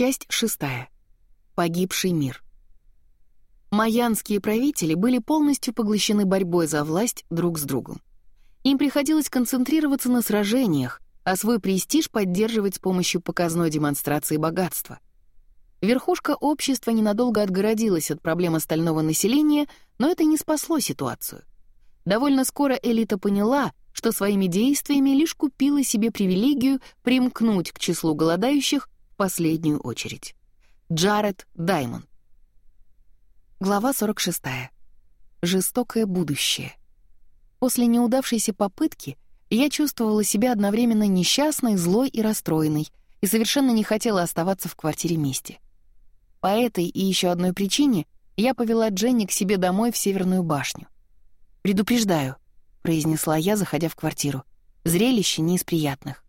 Часть шестая. Погибший мир. Майянские правители были полностью поглощены борьбой за власть друг с другом. Им приходилось концентрироваться на сражениях, а свой престиж поддерживать с помощью показной демонстрации богатства. Верхушка общества ненадолго отгородилась от проблем остального населения, но это не спасло ситуацию. Довольно скоро элита поняла, что своими действиями лишь купила себе привилегию примкнуть к числу голодающих последнюю очередь. Джаред Даймонд. Глава 46. Жестокое будущее. После неудавшейся попытки я чувствовала себя одновременно несчастной, злой и расстроенной, и совершенно не хотела оставаться в квартире Мисти. По этой и еще одной причине я повела Дженни к себе домой в Северную башню. «Предупреждаю», — произнесла я, заходя в квартиру, — «зрелище не из приятных.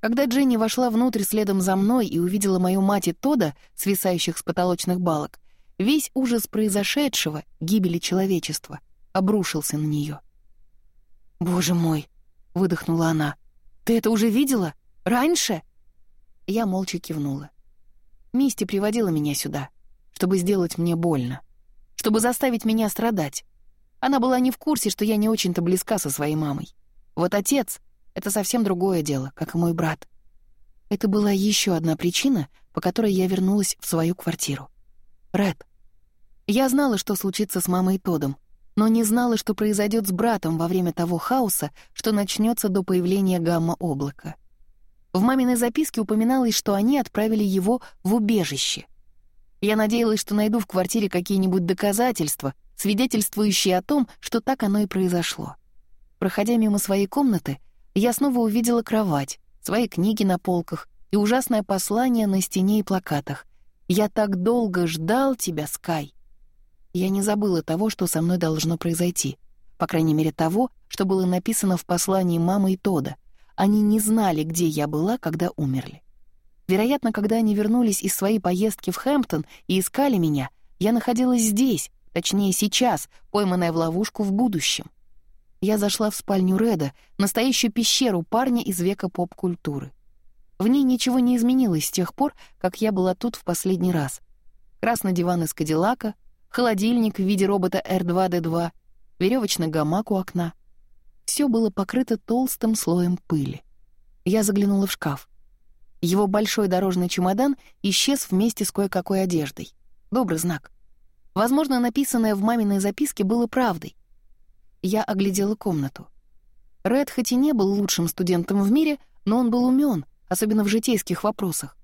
Когда Дженни вошла внутрь следом за мной и увидела мою мать и Тода, свисающих с потолочных балок, весь ужас произошедшего, гибели человечества, обрушился на нее. «Боже мой!» — выдохнула она. «Ты это уже видела? Раньше?» Я молча кивнула. Мисти приводила меня сюда, чтобы сделать мне больно, чтобы заставить меня страдать. Она была не в курсе, что я не очень-то близка со своей мамой. Вот отец — это совсем другое дело, как и мой брат. Это была еще одна причина, по которой я вернулась в свою квартиру. Рэд. Я знала, что случится с мамой и Тодом, но не знала, что произойдет с братом во время того хаоса, что начнется до появления гамма-облака. В маминой записке упоминалось, что они отправили его в убежище. Я надеялась, что найду в квартире какие-нибудь доказательства, свидетельствующие о том, что так оно и произошло. Проходя мимо своей комнаты, я снова увидела кровать, свои книги на полках и ужасное послание на стене и плакатах. «Я так долго ждал тебя, Скай!» Я не забыла того, что со мной должно произойти. По крайней мере, того, что было написано в послании мамы и Тода. Они не знали, где я была, когда умерли. Вероятно, когда они вернулись из своей поездки в Хэмптон и искали меня, я находилась здесь, точнее сейчас, пойманная в ловушку в будущем я зашла в спальню Реда, настоящую пещеру парня из века поп-культуры. В ней ничего не изменилось с тех пор, как я была тут в последний раз. Красный диван из Кадиллака, холодильник в виде робота R2-D2, веревочный гамак у окна. Все было покрыто толстым слоем пыли. Я заглянула в шкаф. Его большой дорожный чемодан исчез вместе с кое-какой одеждой. Добрый знак. Возможно, написанное в маминой записке было правдой я оглядела комнату. Ред хоть и не был лучшим студентом в мире, но он был умен, особенно в житейских вопросах.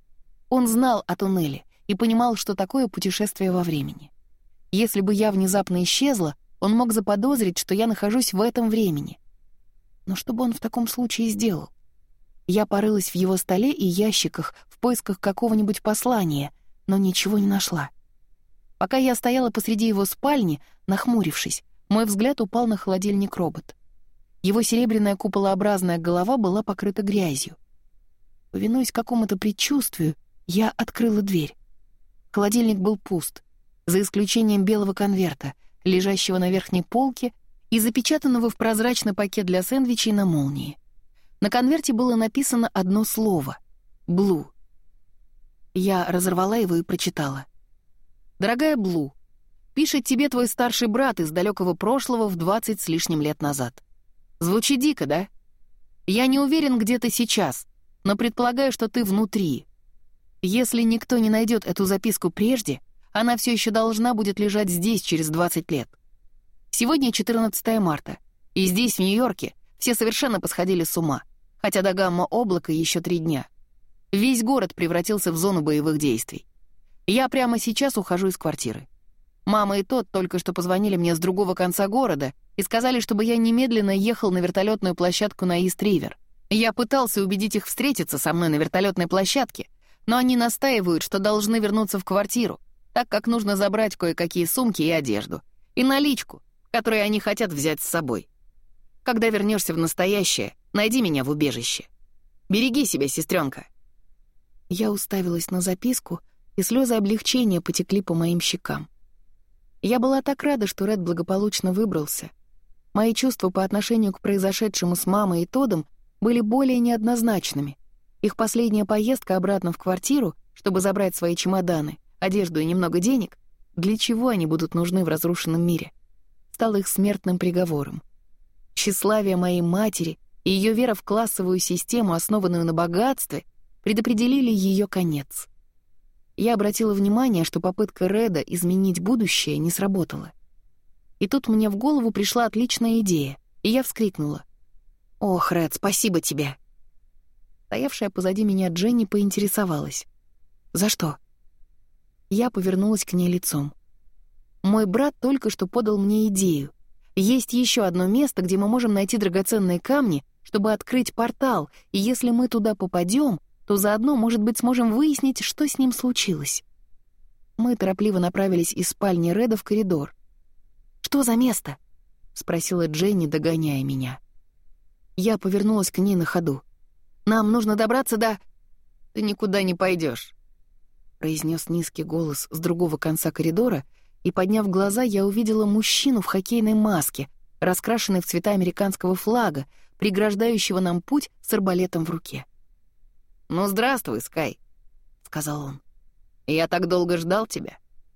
Он знал о туннеле и понимал, что такое путешествие во времени. Если бы я внезапно исчезла, он мог заподозрить, что я нахожусь в этом времени. Но что бы он в таком случае сделал? Я порылась в его столе и ящиках в поисках какого-нибудь послания, но ничего не нашла. Пока я стояла посреди его спальни, нахмурившись, мой взгляд упал на холодильник робот. Его серебряная куполообразная голова была покрыта грязью. Повинуясь какому-то предчувствию, я открыла дверь. Холодильник был пуст, за исключением белого конверта, лежащего на верхней полке и запечатанного в прозрачный пакет для сэндвичей на молнии. На конверте было написано одно слово — «Блу». Я разорвала его и прочитала. «Дорогая Блу, Пишет тебе твой старший брат из далекого прошлого в 20 с лишним лет назад. Звучит дико, да? Я не уверен, где ты сейчас, но предполагаю, что ты внутри. Если никто не найдет эту записку прежде, она все еще должна будет лежать здесь через 20 лет. Сегодня 14 марта, и здесь, в Нью-Йорке, все совершенно посходили с ума, хотя до гамма-облака еще три дня. Весь город превратился в зону боевых действий. Я прямо сейчас ухожу из квартиры. Мама и тот только что позвонили мне с другого конца города и сказали, чтобы я немедленно ехал на вертолетную площадку на Ист-Ривер. Я пытался убедить их встретиться со мной на вертолетной площадке, но они настаивают, что должны вернуться в квартиру, так как нужно забрать кое-какие сумки и одежду, и наличку, которую они хотят взять с собой. Когда вернешься в настоящее, найди меня в убежище. Береги себя, сестренка. Я уставилась на записку, и слезы облегчения потекли по моим щекам. Я была так рада, что Ред благополучно выбрался. Мои чувства по отношению к произошедшему с мамой и Тодом были более неоднозначными. Их последняя поездка обратно в квартиру, чтобы забрать свои чемоданы, одежду и немного денег, для чего они будут нужны в разрушенном мире, стала их смертным приговором. Тщеславие моей матери и ее вера в классовую систему, основанную на богатстве, предопределили ее конец — я обратила внимание, что попытка Реда изменить будущее не сработала. И тут мне в голову пришла отличная идея, и я вскрикнула. «Ох, Ред, спасибо тебе!» Стоявшая позади меня Дженни поинтересовалась. «За что?» Я повернулась к ней лицом. «Мой брат только что подал мне идею. Есть еще одно место, где мы можем найти драгоценные камни, чтобы открыть портал, и если мы туда попадем, то заодно, может быть, сможем выяснить, что с ним случилось. Мы торопливо направились из спальни Реда в коридор. «Что за место?» — спросила Дженни, догоняя меня. Я повернулась к ней на ходу. «Нам нужно добраться до...» «Ты никуда не пойдешь, произнес низкий голос с другого конца коридора, и, подняв глаза, я увидела мужчину в хоккейной маске, раскрашенной в цвета американского флага, преграждающего нам путь с арбалетом в руке. «Ну, здравствуй, Скай», — сказал он. «Я так долго ждал тебя».